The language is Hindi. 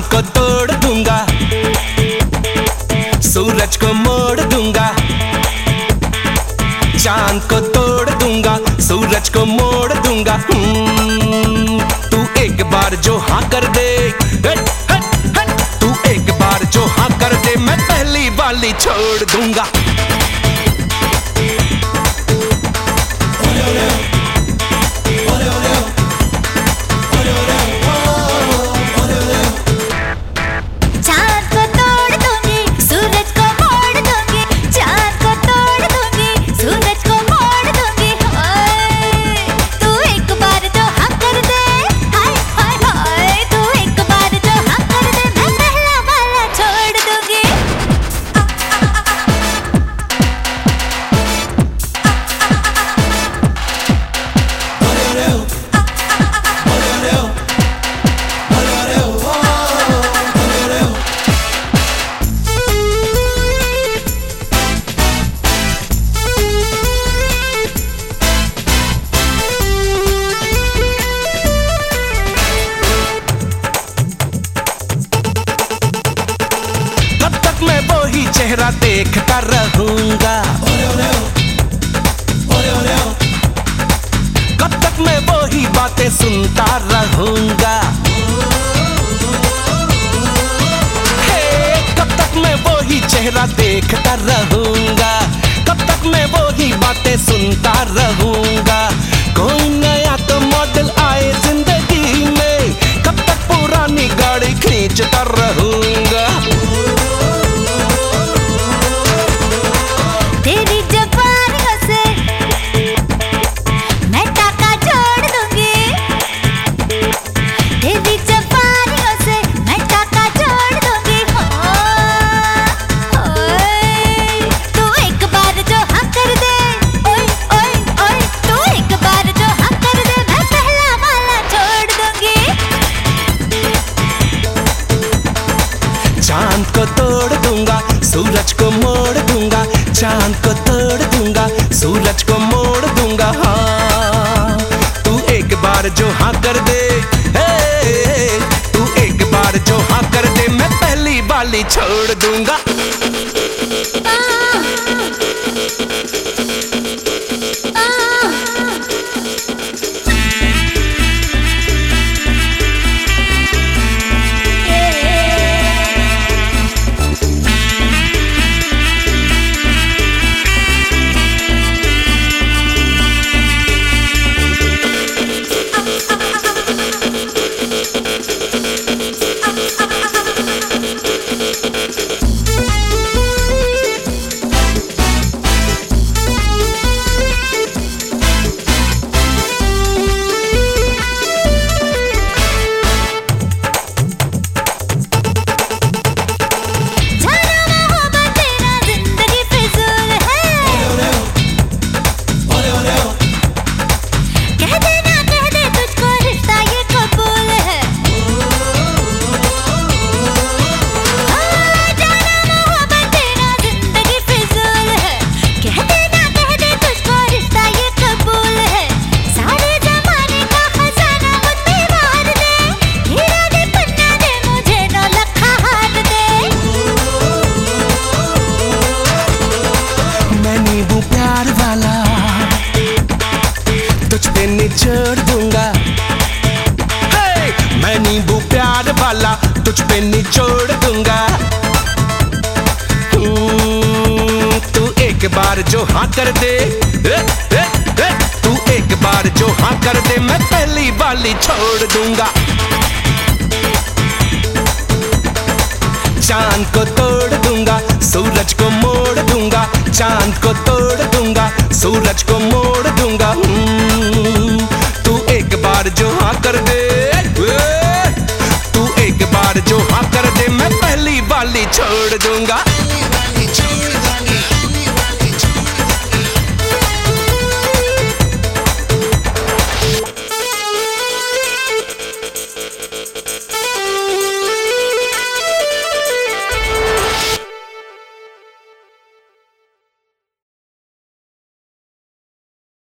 को तोड़ दूँगा। सूरज को मोड़ दूँगा। चाँद को तोड़ दूँगा। सूरज को मोड़ दूँगा। हम्म, तू एक बार जो हा कर दे। तू एक बार जो हा कर दे। मैं पहली वाली छोड़ दूँगा। चेहरा देखता रहूँगा। कब तक मैं वो ही बातें सुनता रहूँगा। कब तक मैं वो ही चेहरा देखता रहूँगा। कब तक मैं वो ही बातें सुनता रहूँगा। सूरज को मोड़ दूँगा, चाँद को तोड़ दूँगा, सूरज को मोड़ दूँगा। हाँ तू एक बार जो हाँ कर दे तू एक बार जो हाँ कर दे, मैं पहली बाली छोड़ दूँगा। हाँ कर दे। तू एक बार जो हाँ कर दे मैं पहली वाली छोड़ दूँगा। चाँद को तोड़ दूँगा सूरज को मोड़ दूँगा। चाँद को तोड़ दूँगा सूरज को मोड़ दूँगा। हम्म, तू एक बार जो हाँ कर दे। तू एक बार जो हाँ कर दे मैं पहली वाली छोड़ दूँगा।